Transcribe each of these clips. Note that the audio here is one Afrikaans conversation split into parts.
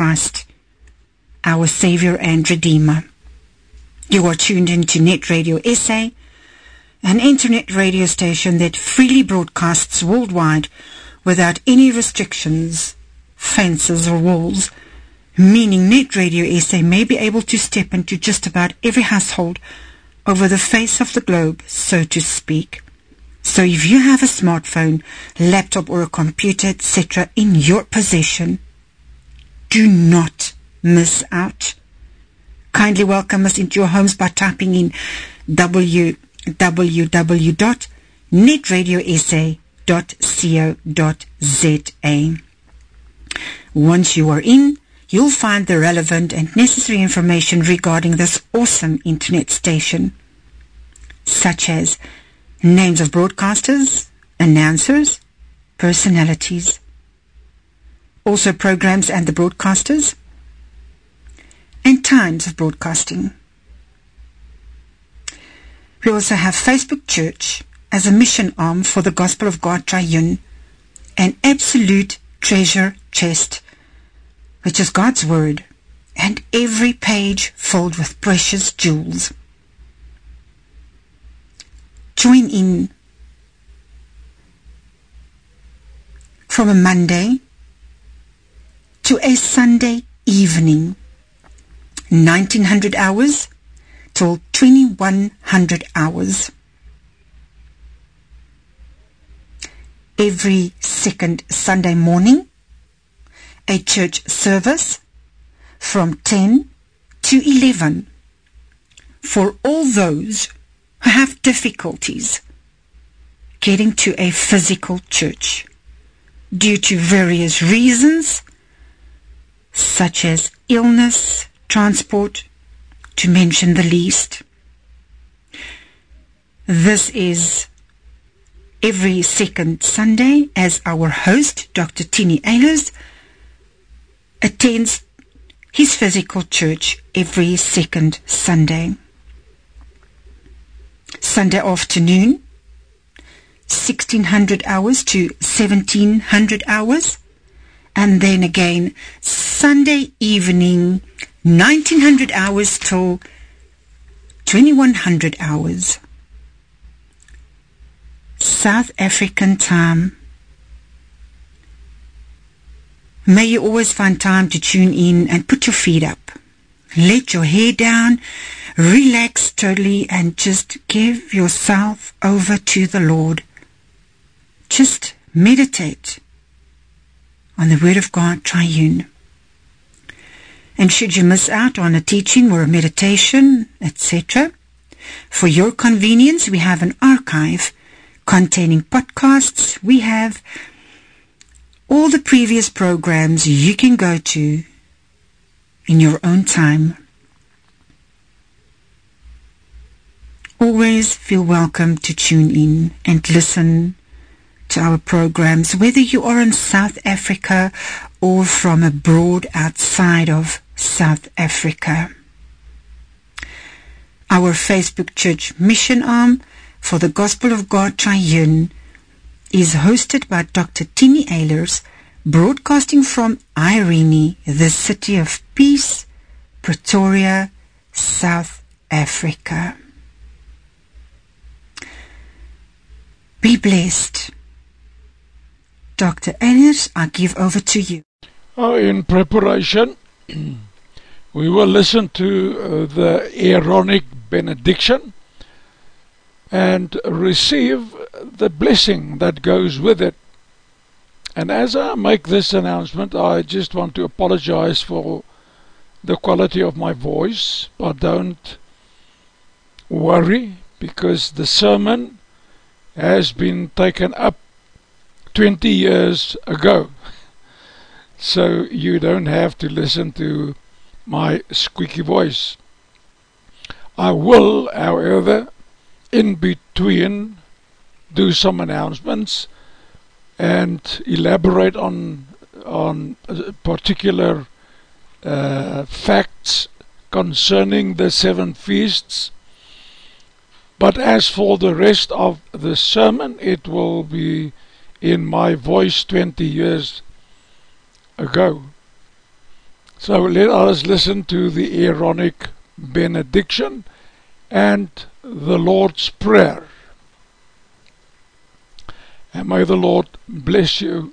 Christ, our Saviour and Redeemer. You are tuned into Net Radio SA, an internet radio station that freely broadcasts worldwide without any restrictions, fences or walls, meaning Net Radio SA may be able to step into just about every household over the face of the globe, so to speak. So if you have a smartphone, laptop or a computer, etc. in your possession, do not miss out. Kindly welcome us into your homes by typing in www.netradiosa.co.za. Once you are in, you'll find the relevant and necessary information regarding this awesome internet station, such as names of broadcasters, announcers, personalities, also programs and the broadcasters, and times of broadcasting. We also have Facebook Church as a mission arm for the Gospel of God Triune, an absolute treasure chest, which is God's Word, and every page filled with precious jewels. Join in from a Monday to a Sunday evening, 1900 hours till 2100 hours. Every second Sunday morning, a church service from 10 to 11 for all those who have difficulties getting to a physical church due to various reasons such as illness, transport, to mention the least. This is every second Sunday as our host, Dr. Tini Ehlers, attends his physical church every second Sunday. Sunday afternoon, 1600 hours to 1700 hours, and then again Sunday evening, 1900 hours till 2100 hours. South African time. May you always find time to tune in and put your feet up. Let your hair down, relax totally, and just give yourself over to the Lord. Just meditate on the Word of God triune. And should you miss out on a teaching or a meditation, etc., for your convenience, we have an archive containing podcasts. We have all the previous programs you can go to in your own time. Always feel welcome to tune in and listen to our programs, whether you are in South Africa or from abroad outside of South Africa. Our Facebook Church mission arm for the Gospel of God Triune is hosted by Dr. Tini Ehlers, broadcasting from Irene, the city of peace, Pretoria, South Africa. Be blessed. Dr. Ehlers, I give over to you. Oh, in preparation, we will listen to uh, the Aaronic benediction and receive the blessing that goes with it. And as I make this announcement, I just want to apologize for the quality of my voice, but don't worry because the sermon has been taken up 20 years ago. So you don't have to listen to my squeaky voice. I will, however, in between do some announcements and elaborate on on particular uh, facts concerning the seven feasts but as for the rest of the sermon it will be in my voice 20 years ago so let us listen to the Aaronic benediction and the Lord's Prayer. And may the Lord bless you.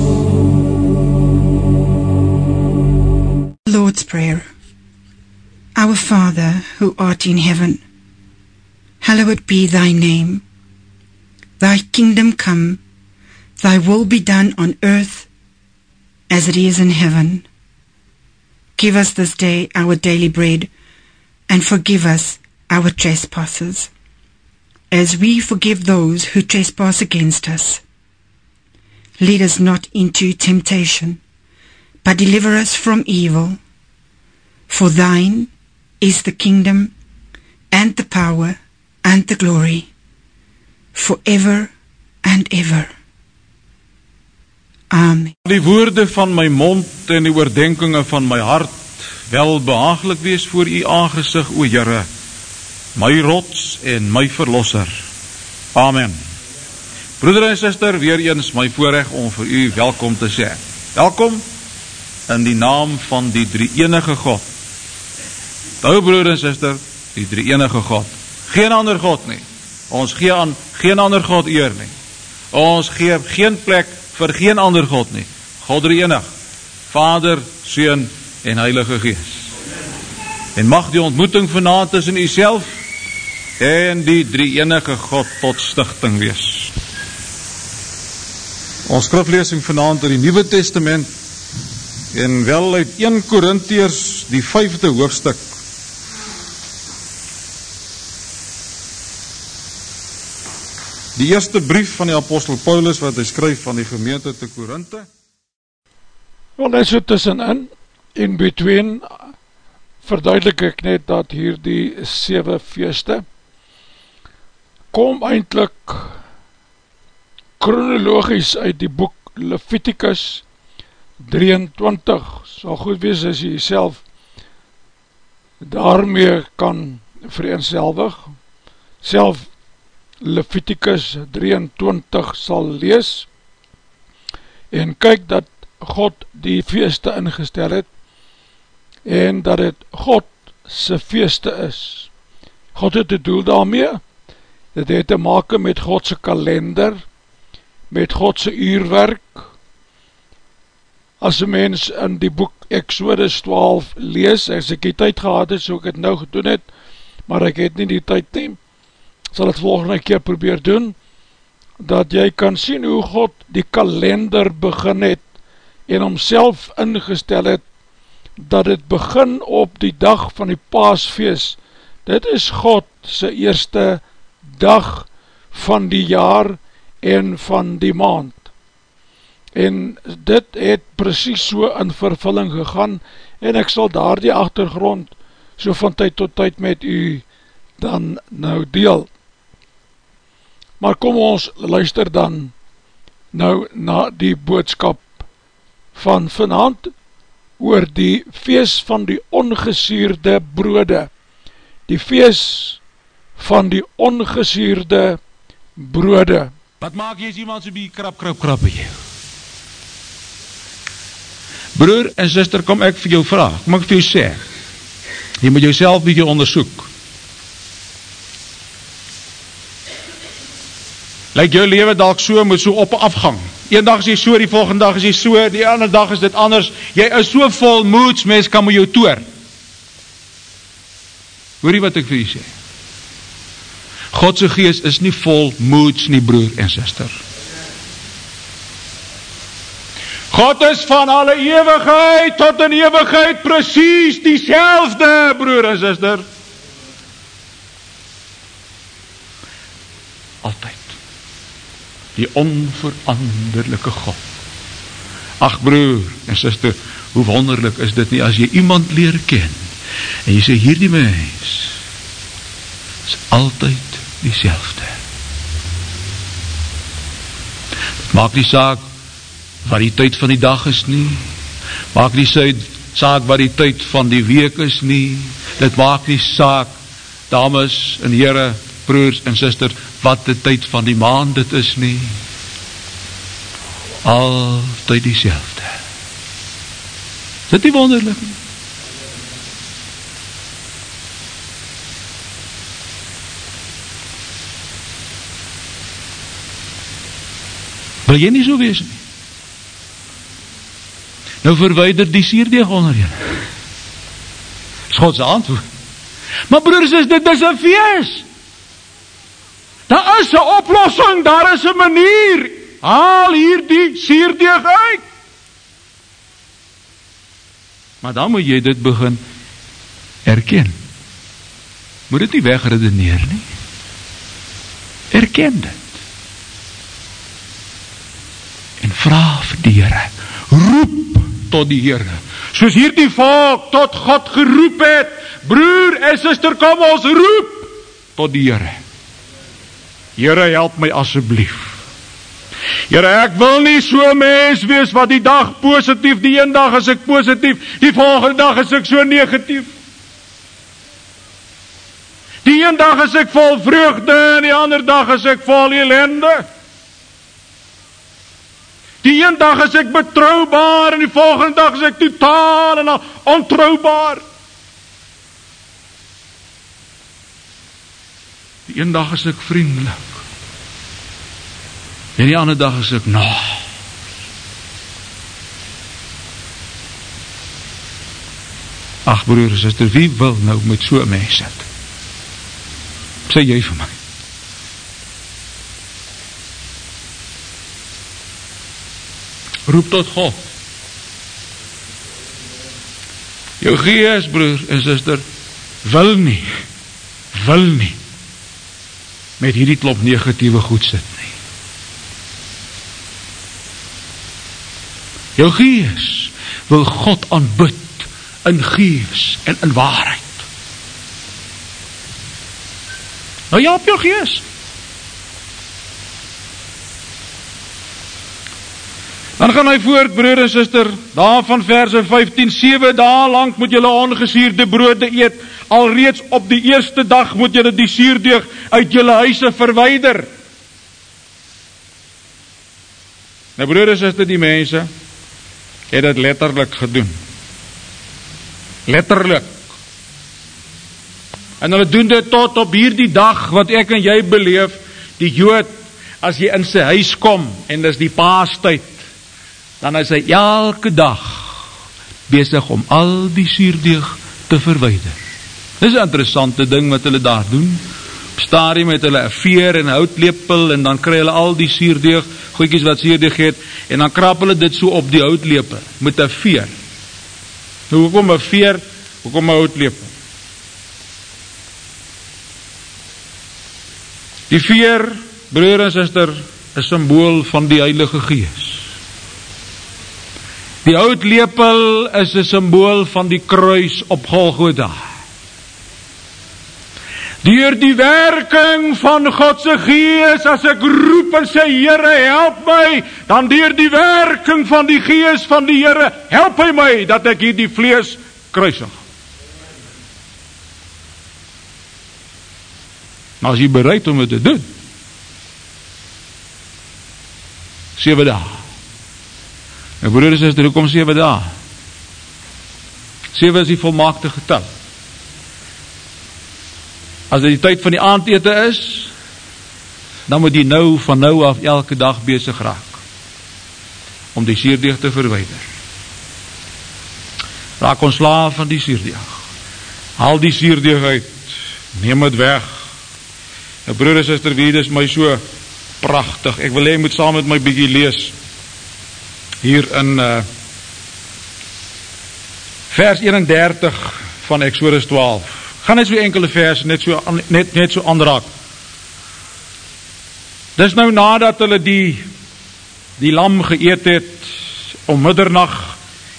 Lord's Prayer. Our Father, who art in heaven, hallowed be thy name. Thy kingdom come, thy will be done on earth as it is in heaven. Give us this day our daily bread, and forgive us our trespasses, as we forgive those who trespass against us. Lead us not into temptation, but deliver us from evil. For thine is the kingdom, and the power, and the glory, forever and ever. Amen. Die woorde van my mond en die oordenkinge van my hart wel behaaglik wees voor u aangesig, o Here, my rots en my verlosser. Amen. Broeder en suster, weer eens my voorreg om vir u welkom te sê. Welkom in die naam van die drie enige God. Onthou broeder en suster, die drie enige God. Geen ander God nie. Ons gee aan geen ander God eer nie. Ons gee geen plek vir geen ander God nie. God drie enig. Vader, Seun en Heilige Gees. En mag die ontmoeting vanaand tussen u self en die drie enige God tot stigting wees. Ons skriflesing vanaand uit die Nuwe Testament en wel uit 1 Korintiërs die 5de hoofstuk. Die eerste brief van die apostel Paulus wat hy skryf van die gemeente te Korinthe. Wel net so tussenin, in between, verduidelik ek net dat hier die 7 feeste kom eindelijk chronologisch uit die boek Leviticus 23 sal goed wees as jy self daarmee kan vereenselwig self Leviticus 23 sal lees en kyk dat God die feeste ingestel het en dat het God sy feeste is. God het die doel daarmee. Dit het te maken met Godse kalender met Godse uurwerk. As een mens in die boek Exodus 12 lees, as ek die tyd gehad het, so ek het nou gedoen het, maar ek het nie die tyd neem, sal het volgende keer probeer doen, dat jy kan sien hoe God die kalender begin het, en homself ingestel het, dat het begin op die dag van die paasfeest, dit is God sy eerste dag van die jaar en van die maand en dit het precies so in vervulling gegaan en ek sal daar die achtergrond so van tyd tot tyd met u dan nou deel. Maar kom ons luister dan nou na die boodskap van vanavond oor die feest van die ongesuurde brode. Die feest van die ongesuurde brode. Wat maak jy as iemand so bietjie krap krap krap by jou? Broer en suster, kom ek vir jou vraag, kom ek vir jou sê, jy moet jouself bietjie ondersoek. Lyk jou lewe dalk so met so op afgang. Een dag is jy so, die volgende dag is jy so, die ander dag is dit anders. Jy is so vol moods, mens kan met jou toer. Hoor jy wat ek vir jy sê? Godse geest is nie vol moods nie, broer en sister. God is van alle eeuwigheid tot in eeuwigheid precies die broer en sister. Altyd. Die onveranderlijke God. Ach broer en sister, hoe wonderlik is dit nie as jy iemand leer ken en jy sê hierdie mens is altyd die Dit maak die saak wat die tyd van die dag is nie, Maak sy saak wat die tyd van die week is nie. Dit maak nie saak, dames en heren, broers en sisters, wat die tyd van die maand dit is nie. Altyd die selfde. Is dit nie wonderlik nie? Wil jy nie so wees nie? Nou verwyder die suurdeeg onder jou. Dis God se antwoord. Maar broers, is dit is 'n fees. Daar is 'n oplossing, daar is 'n manier. Haal hierdie suurdeeg uit. Maar dan moet jy dit begin erken. Moet dit nie wegredeneer nie. Erken dit. En vra vir die Here. Roep tot die Here. Soos hierdie volk tot God geroep het. Broer en suster, kom ons roep tot die Here. Here, help my asseblief. Here, ek wil nie so mens wees wat die dag positief, die een dag is ek positief, die volgende dag is ek so negatief. Die een dag is ek vol vreugde en die ander dag is ek vol ellende. Die een dag is ek betroubaar en die volgende dag is ek totaal en ontroubaar. Die een dag is ek vriendelik. En die ander dag is ek na. Ag broer en suster, wie wil nou met so 'n mens sit? Sê jy vir my. Roep tot God. Jou gees broer en suster wil nie wil nie met hierdie klop negatiewe goed sit nie. Jou gees wil God aanbid in gees en in waarheid. Nou ja, op jou gees. Dan gaan hy voort, broer en suster, daar van verse 15, 7 dae lank moet julle ongesuurde brode eet, alreeds op die eerste dag moet julle die suurdeeg uit julle huise verwyder. Nou broer en suster, die mense het dit letterlik gedoen. Letterlik. En hulle doen dit tot op hierdie dag wat ek en jy beleef, die Jood as jy in sy huis kom en dis die Paastyd, dan is hy elke dag besig om al die suurdeeg te verwyder. Dis 'n interessante ding wat hulle daar doen. Op stadium het hulle 'n veer en houtlepel en dan kry hulle al die suurdeeg, goedjies wat suurdeeg het en dan krap hulle dit so op die houtlepel met 'n veer. Nou hoekom 'n veer? Hoekom 'n houtlepel? Die veer, broer en suster, is simbool van die Heilige Gees. Die houtlepel is 'n simbool van die kruis op Golgotha. Deur die werking van God se Gees as ek roep en sê Here help my, dan deur die werking van die Gees van die Here help hy my dat ek hierdie vlees kruisig. Nou as jy bereid om dit te doen. 7 dae. My broer en suster, hoekom 7 dae? 7 is die volmaakte getal. As dit die tyd van die aandete is, dan moet jy nou van nou af elke dag besig raak om die suurdeeg te verwyder. Raak ontslaaf van die suurdeeg. Haal die suurdeeg uit. Neem dit weg. Nou broer en suster, wie dis my so pragtig. Ek wil hê jy moet saam met my bietjie lees hier in uh vers 31 van Eksodus 12. Gaan net so enkele vers net so net net so aanraak. Dis nou nadat hulle die die lam geëet het om middernag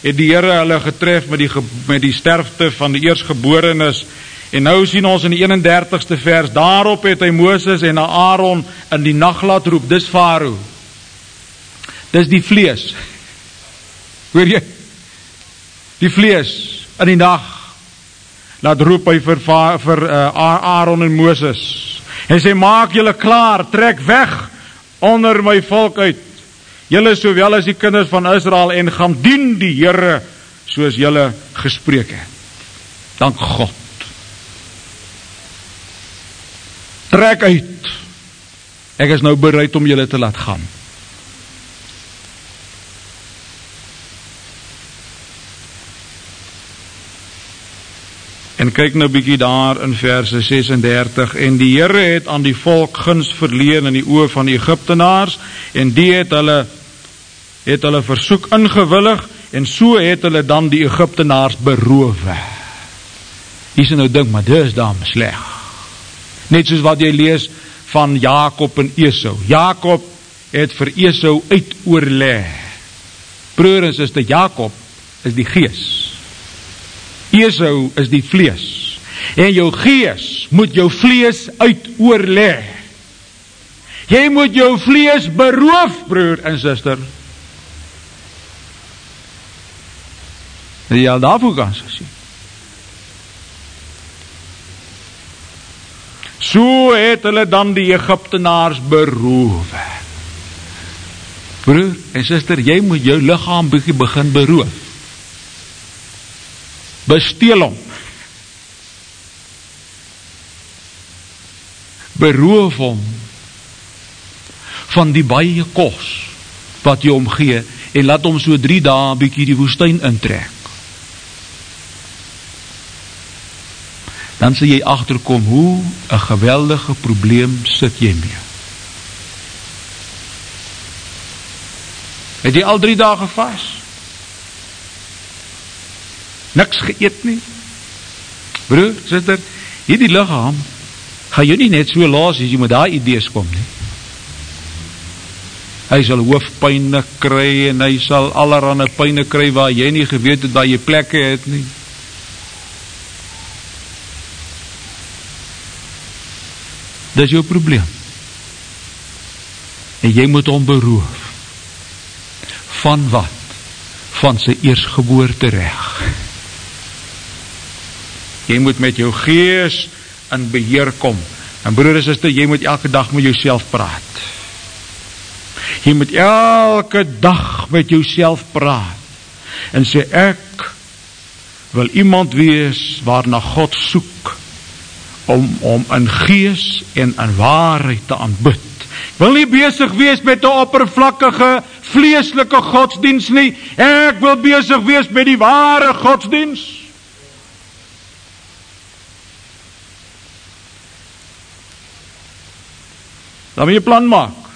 het die Here hulle getref met die met die sterfte van die eersgeborenes en nou sien ons in die 31ste vers daarop het hy Moses en Aaron in die nag laat roep dis Farao. Dis die vlees. Hoor jy? Die vlees in die nag laat roep hy vir vir uh, Aaron en Moses. En sê maak julle klaar, trek weg onder my volk uit. Julle sowel as die kinders van Israel en gaan dien die Here soos julle gespreek het. Dank God. Trek uit. Ek is nou bereid om julle te laat gaan. En kyk nou bietjie daar in verse 36 en die Here het aan die volk guns verleen in die oë van die Egiptenaars en die het hulle het hulle versoek ingewillig en so het hulle dan die Egiptenaars beroof. Hier is nou dink maar dis dan sleg. Net soos wat jy lees van Jakob en Esau. Jakob het vir Esau uitoorlê. Broer en suster Jakob is die gees. Esau is die vlees. En jou gees moet jou vlees uitoorlê. Jy moet jou vlees beroof, broer en suster. Ja, daarvoor kan sy sien. So het hulle dan die Egiptenaars beroof. Broer en suster, jy moet jou liggaam bietjie begin beroof. Besteel hom. Beroof hom van die baie kos wat jy hom gee en laat hom so 3 dae bietjie die woestyn intrek. Dan sal jy agterkom hoe 'n geweldige probleem sit jy mee. Het jy al 3 dae gevas? Niks geëet nie. Broer, suster, hierdie liggaam gaan jou nie net so los as jy met daai idees kom nie. Hy sal hoofpynne kry en hy sal allerlei pynne kry waar jy nie geweet het waar jy plekke het nie. Dis jou probleem. En jy moet hom beroof. Van wat? Van sy eersgeboorte reg. Jy moet met jou gees in beheer kom. En broer en suster, jy moet elke dag met jouself praat. Jy moet elke dag met jouself praat. En sê ek wil iemand wees waarna God soek om om in gees en in waarheid te aanbid. Ek wil nie besig wees met 'n oppervlakkige vleeslike godsdiens nie. Ek wil besig wees met die ware godsdiens. Dan moet jy plan maak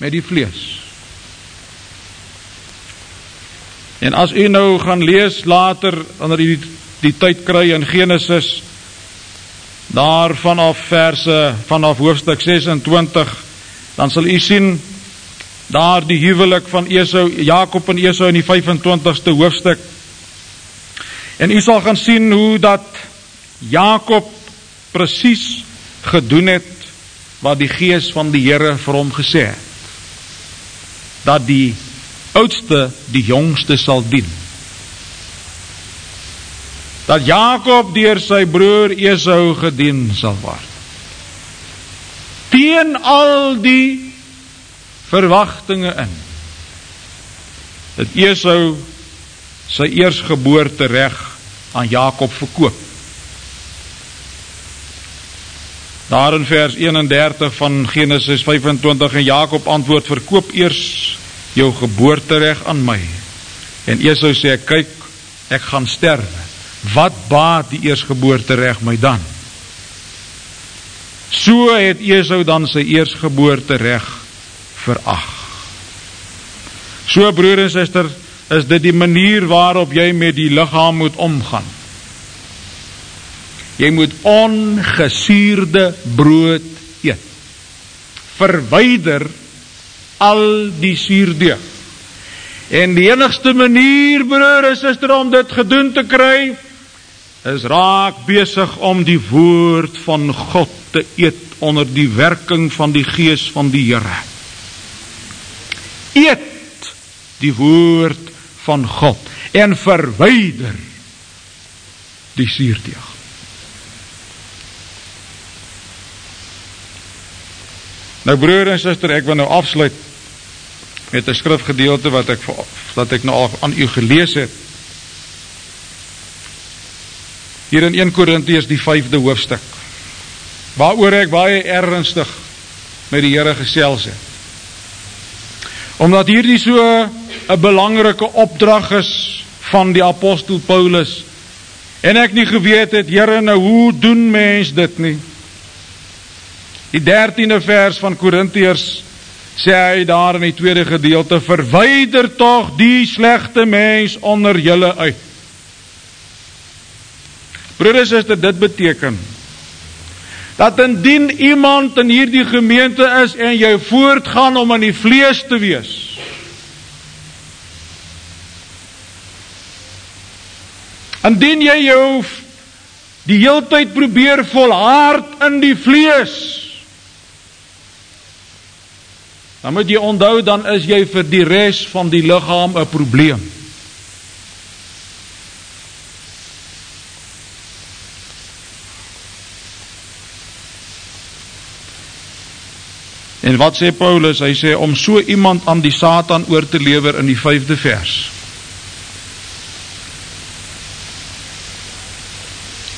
met die vlees. En as u nou gaan lees later wanneer u die, die tyd kry in Genesis daar vanaf verse vanaf hoofstuk 26 dan sal u sien daar die huwelik van Esau Jakob en Esau in die 25ste hoofstuk en u sal gaan sien hoe dat Jakob presies gedoen het wat die gees van die Here vir hom gesê het dat die oudste die jongste sal dien dat Jakob deur sy broer Esau gedien sal word. Teen al die verwagtinge in. Dat Esau sy eersgeboorte reg aan Jakob verkoop. Daar in vers 31 van Genesis 25 en Jakob antwoord verkoop eers jou geboortereg aan my. En Esau sê kyk ek gaan sterwe wat baat die eersgeboorte reg my dan? So het Esau dan sy eersgeboorte reg verag. So broer en suster, is dit die manier waarop jy met die liggaam moet omgaan. Jy moet ongesuurde brood eet. Verwyder al die suurdeeg. En die enigste manier broer en suster om dit gedoen te kry is raak besig om die woord van God te eet onder die werking van die gees van die Here. Eet die woord van God en verwyder die suurdeeg. Nou broer en suster, ek wil nou afsluit met 'n skrifgedeelte wat ek wat ek nou al aan u gelees het. Hier in 1 Korintiërs die 5de hoofstuk. Waaroor ek baie ernstig met die Here gesels het. Omdat hierdie so 'n belangrike opdrag is van die apostel Paulus en ek nie geweet het Here nou hoe doen mens dit nie. Die 13de vers van Korintiërs sê hy daar in die tweede gedeelte verwyder tog die slegte mens onder julle uit. Broeders en susters, dit beteken dat indien iemand in hierdie gemeente is en jy voortgaan om in die vlees te wees, indien jy jou die heeltyd probeer volhard in die vlees, dan moet jy onthou dan is jy vir die res van die liggaam 'n probleem. En wat sê Paulus? Hy sê om so iemand aan die Satan oor te lewer in die 5de vers.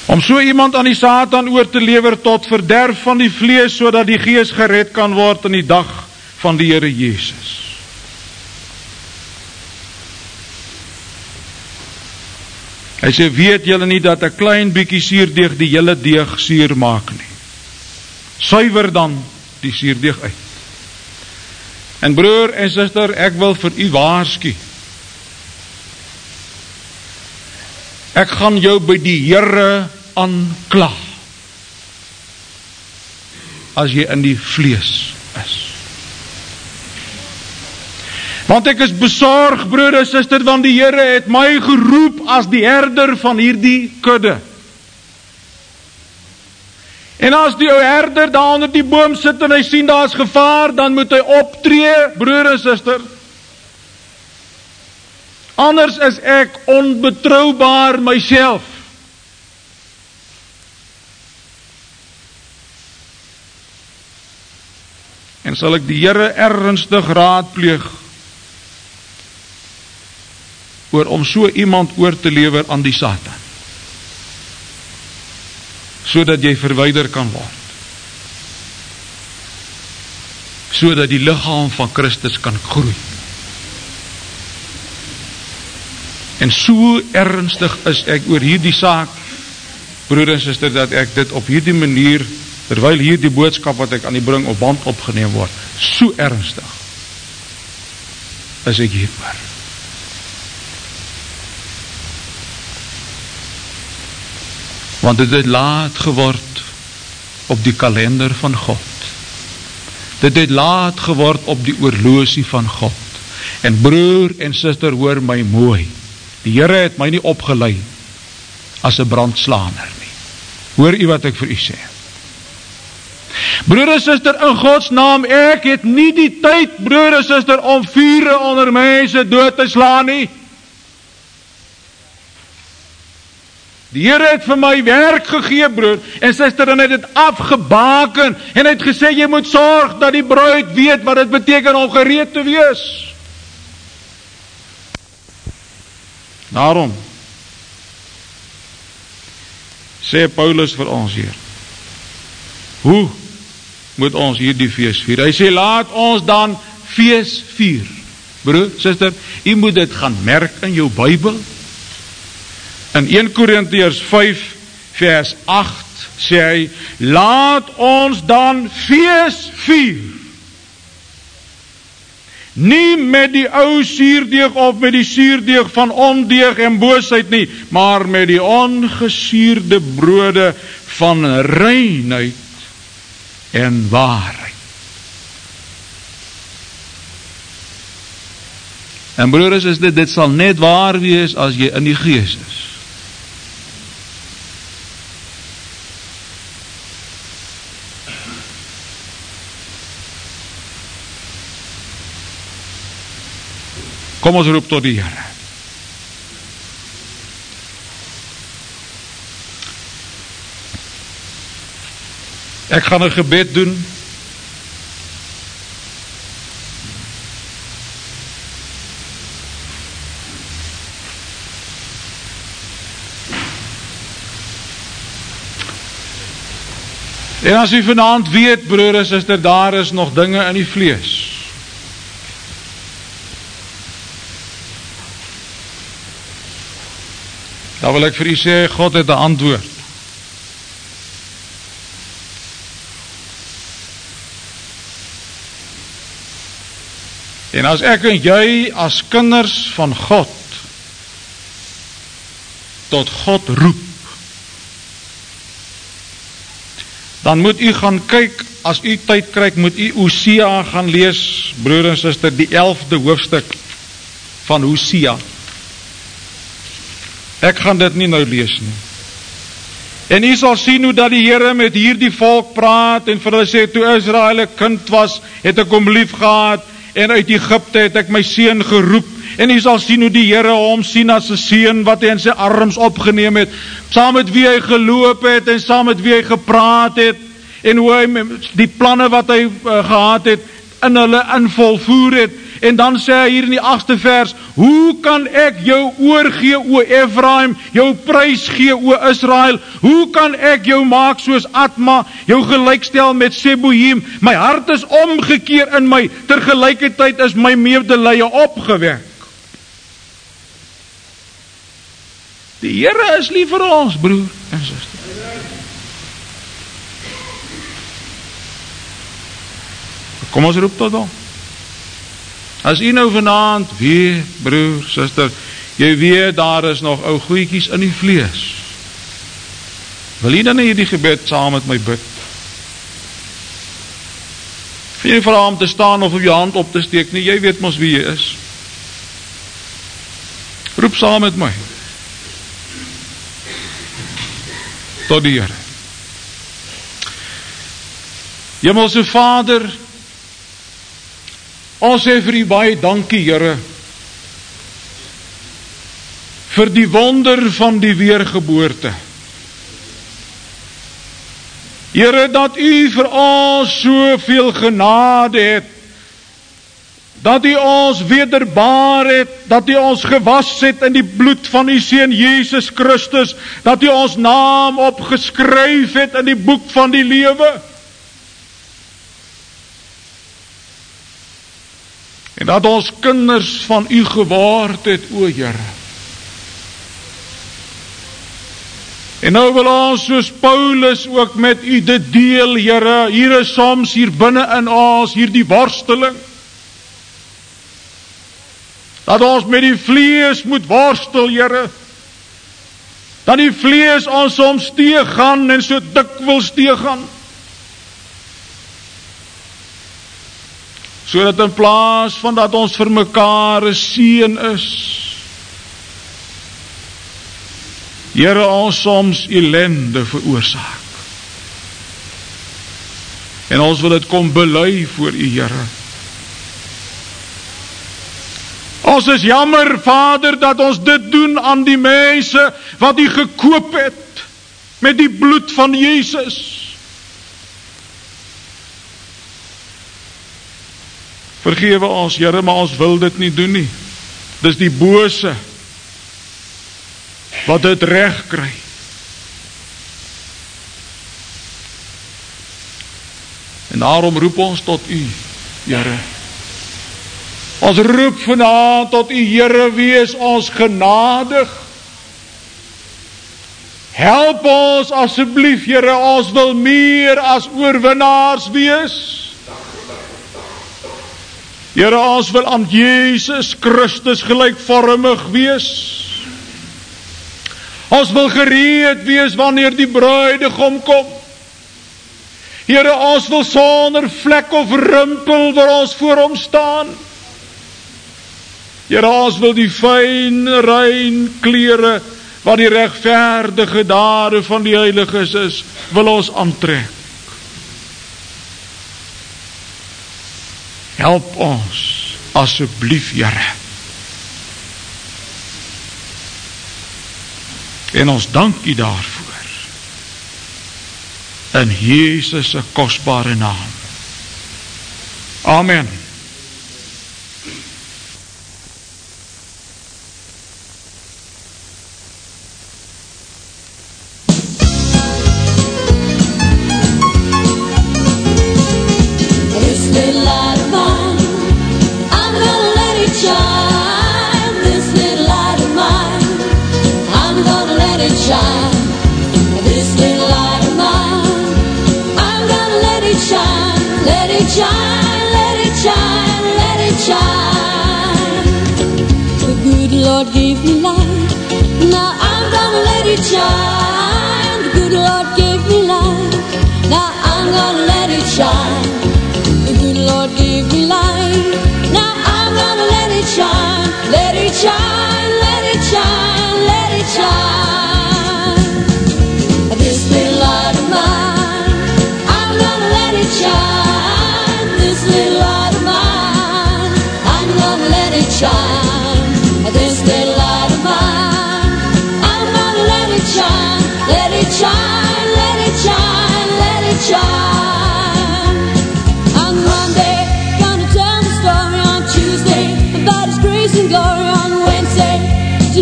Om so iemand aan die Satan oor te lewer tot verderf van die vlees sodat die gees gered kan word in die dag van die Here Jesus. Hy sê weet julle nie dat 'n klein bietjie suurdeeg die hele deeg suur maak nie. Suiwer dan die suurdeeg uit. En broer en suster, ek wil vir u waarsku. Ek gaan jou by die Here aankla. As jy in die vlees is. Want ek is besorg, broer en suster, want die Here het my geroep as die herder van hierdie kudde. En as die ou herder daar onder die boom sit en hy sien daar's gevaar, dan moet hy optree, broer en suster. Anders is ek onbetroubaar myself. En sal ek die Here ernstig raadpleeg oor om so iemand oor te lewer aan die Satan sodat jy verwyder kan word. Sodat die liggaam van Christus kan groei. En so ernstig is ek oor hierdie saak, broer en suster, dat ek dit op hierdie manier, terwyl hierdie boodskap wat ek aan die bring op band opgeneem word, so ernstig is ek hieroor. Want dit het laat geword op die kalender van God. Dit het laat geword op die oorlosie van God. En broer en suster, hoor my mooi. Die Here het my nie opgelei as 'n brandslaaner nie. Hoor u wat ek vir u sê? Broer en suster, in God se naam, ek het nie die tyd, broer en suster, om vure onder mense dood te slaan nie. Die Here het vir my werk gegee, broer en suster, en hy het dit afgebaken en hy het gesê jy moet sorg dat die bruid weet wat dit beteken om gereed te wees. Daarom sê Paulus vir ons hier. Hoe moet ons hierdie fees vier? Hy sê laat ons dan fees vier. Broer, suster, u moet dit gaan merk in jou Bybel. In 1 Korintiërs 5 vers 8 sê hy: "Laat ons dan fees vier." Nie met die ou suurdeeg of met die suurdeeg van ondeeg en boosheid nie, maar met die ongesuurde brode van reinheid en waarheid. En broers, is dit dit sal net waar wees as jy in die gees is. Kom ons roep tot die Heere. Ek gaan een gebed doen. En as u vanavond weet, broer en sister, daar is nog dinge in die vlees. Dan wil ek vir u sê, God het 'n antwoord. En as ek en jy as kinders van God tot God roep, dan moet u gaan kyk, as u tyd kry, moet u Hosea gaan lees, broer en suster, die 11de hoofstuk van Hosea. Ek gaan dit nie nou lees nie. En u sal sien hoe dat die Here met hierdie volk praat en vir hulle sê toe Israel 'n kind was, het ek hom liefgehad en uit Egipte het ek my seun geroep en u sal sien hoe die Here hom sien as 'n seun wat hy in sy arms opgeneem het, saam met wie hy geloop het en saam met wie hy gepraat het en hoe hy die planne wat hy uh, gehad het in hulle involvoer het en dan sê hy hier in die 8ste vers hoe kan ek jou oorgee o Efraim jou prys gee o Israel? Hoe kan ek jou maak soos Atma jou gelykstel met Seboim? My hart is omgekeer in my tergelykertyd is my medelee opgewek. Die Here is lief vir ons broer en suster. Kom ons roep tot hom As u nou vanaand weet, broer, suster, jy weet daar is nog ou goedjies in die vlees. Wil jy dan hierdie gebed saam met my bid? Vir jy vra om te staan of op jou hand op te steek nie, jy weet mos wie jy is. Roep saam met my. Tot die Here. Hemelse Vader, Ons sê vir U baie dankie, Here, vir die wonder van die weergeboorte. Here, dat U vir ons soveel genade het, dat U ons wederbaar het, dat U ons gewas het in die bloed van U Seun Jesus Christus, dat U ons naam opgeskryf het in die boek van die lewe. En dat ons kinders van u gewaard het, o Here. En nou wil ons soos Paulus ook met u dit deel, Here. Hier is soms hier binne in ons hierdie worsteling. Dat ons met die vlees moet worstel, Here. Dat die vlees ons soms teëgaan en so dikwels teëgaan. sodat in plaas van dat ons vir mekaar 'n seën is Here ons soms ellende veroorsaak en ons wil dit kom bely voor u Here Ons is jammer Vader dat ons dit doen aan die mense wat u gekoop het met die bloed van Jesus Vergewe ons, Here, maar ons wil dit nie doen nie. Dis die bose wat dit reg kry. En daarom roep ons tot U, Here. Ons roep vanaand tot U, Here, wees ons genadig. Help ons asseblief, Here, ons wil meer as oorwinnaars wees. Here, ons wil aan Jesus Christus gelykvormig wees. Ons wil gereed wees wanneer die bruidegom kom. Here, ons wil sonder vlek of rimpel voor ons voor hom staan. Here, ons wil die fyn, rein klere wat die regverdige dade van die heiliges is, wil ons aantrek. Help ons, asseblief, Heere. En ons dank u daarvoor. In Jezus' kostbare naam. Amen. Lord gave me light. Now I'm gonna let it shine. The good Lord gave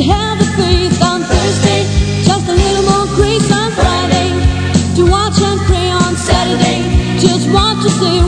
have the faith on Thursday? Just a little more grace on Friday. To watch and pray on Saturday. Just want to say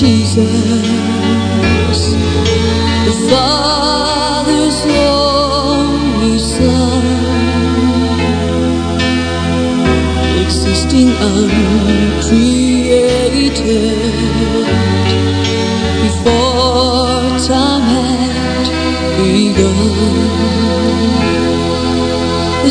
Jesus, the Father's only Son, existing uncreated. Before time had begun. The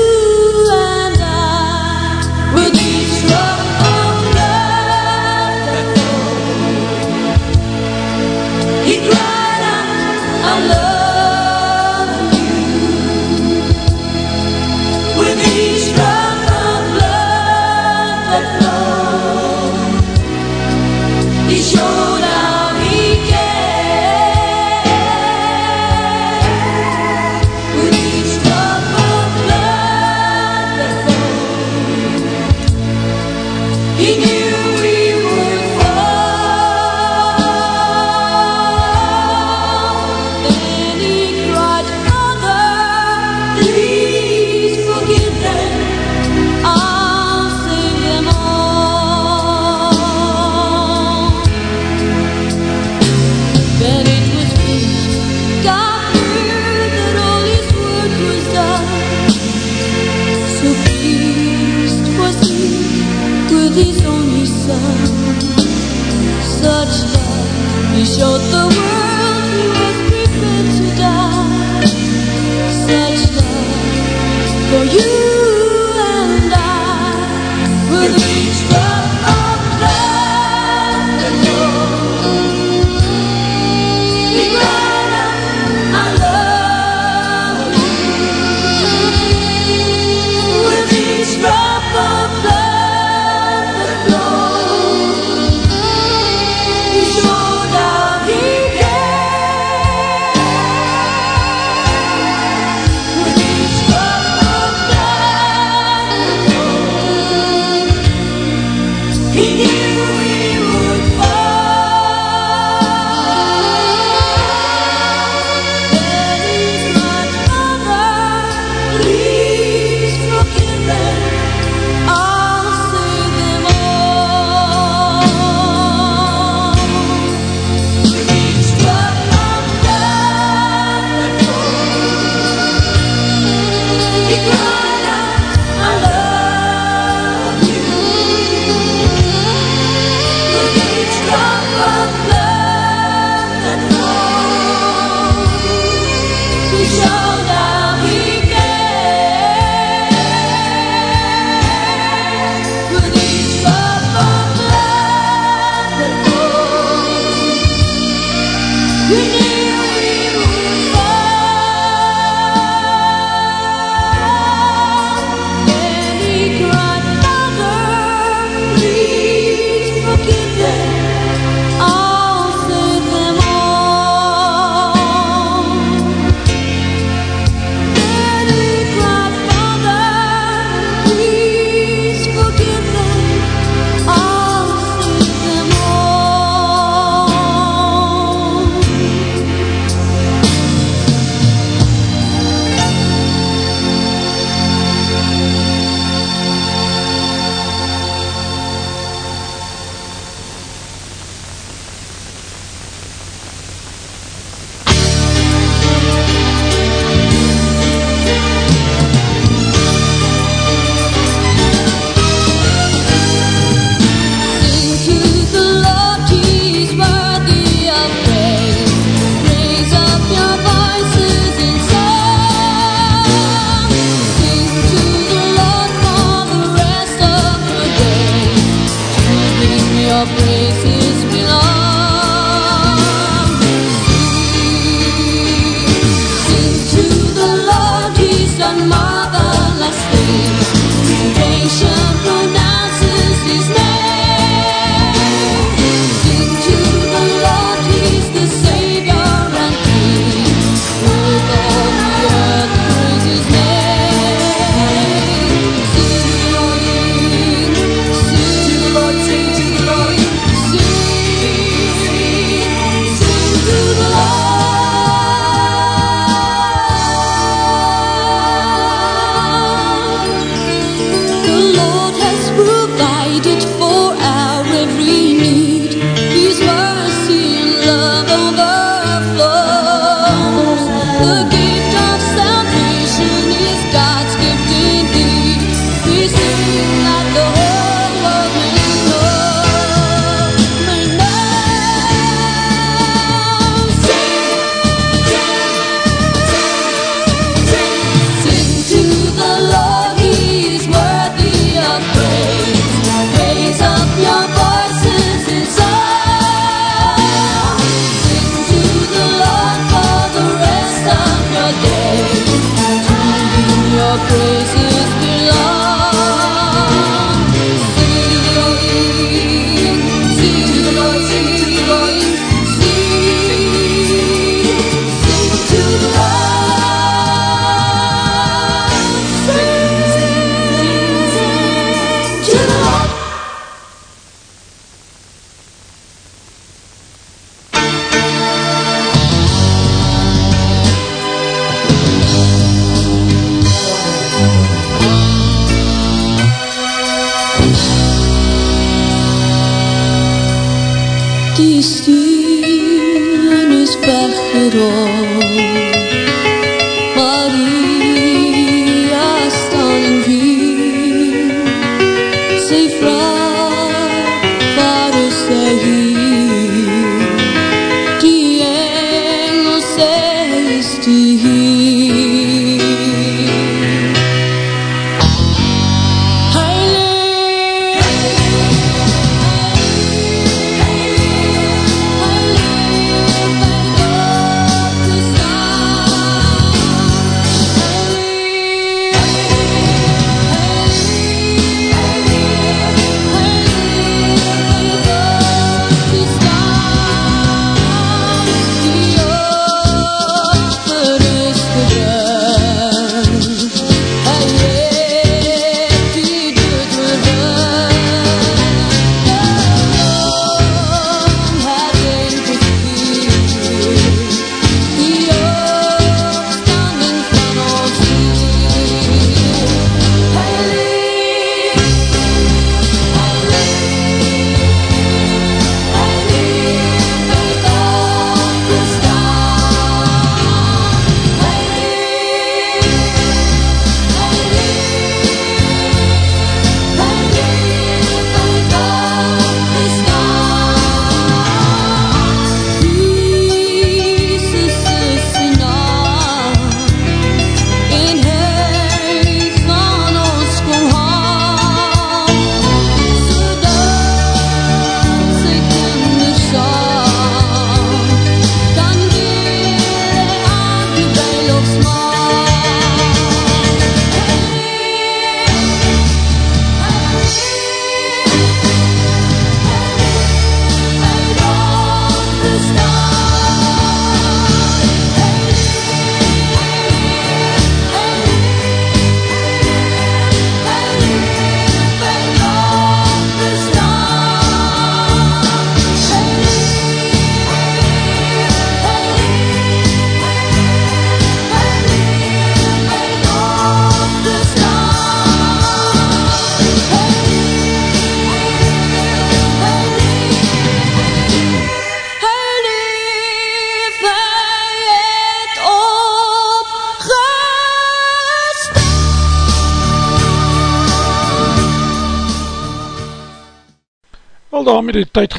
daarmee die tyd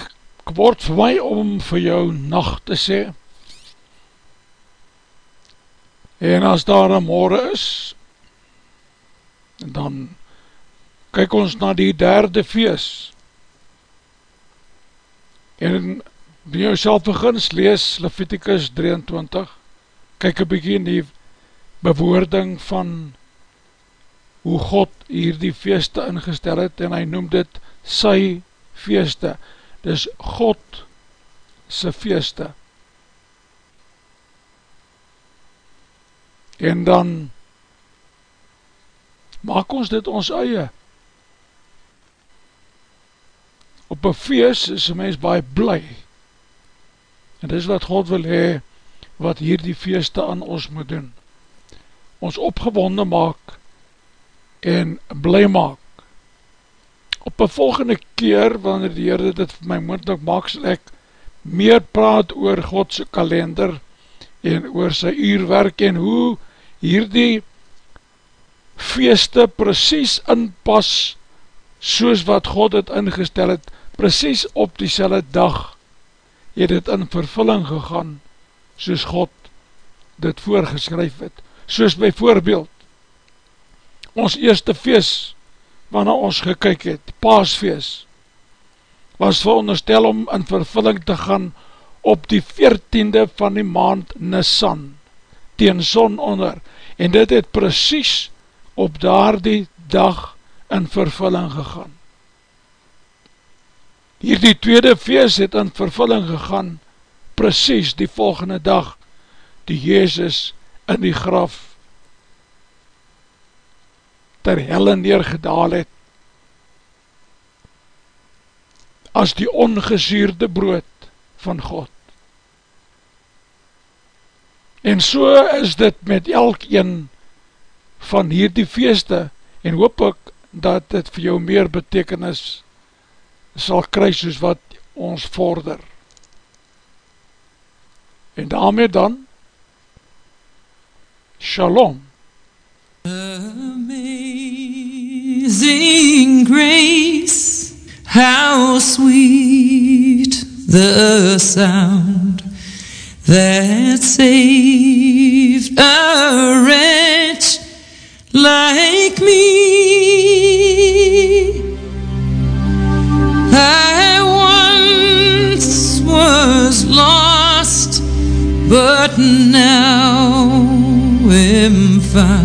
word vir my om vir jou nacht te sê. En as daar een morgen is, dan kyk ons na die derde feest. En by jou self begins, lees Leviticus 23, kyk een bykie in die bewoording van hoe God hier die feeste ingestel het en hy noem dit sy feeste. Dis God sy feeste. En dan maak ons dit ons eie. Op een feest is een mens baie bly. En dis wat God wil hee, wat hier die feeste aan ons moet doen. Ons opgewonde maak en bly maak. Op een volgende keer, wanneer die Heer dit vir my moendlik maak, sal ek meer praat oor Godse kalender en oor sy uurwerk en hoe hier die feeste precies inpas soos wat God het ingestel het, precies op die selle dag het het in vervulling gegaan soos God dit voorgeskryf het. Soos by voorbeeld, ons eerste feest waarna ons gekyk het, paasfeest, was veronderstel om in vervulling te gaan op die veertiende van die maand Nisan, teen son onder, en dit het precies op daar die dag in vervulling gegaan. Hier die tweede feest het in vervulling gegaan, precies die volgende dag, die Jezus in die graf ter helle neergedaal het, as die ongezuurde brood van God. En so is dit met elk een van hierdie feeste, en hoop ek dat dit vir jou meer betekenis sal kry soos wat ons vorder. En daarmee dan, Shalom. Amazing grace, how sweet the sound that saved a wretch like me. I once was lost, but now am found.